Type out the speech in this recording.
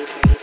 music.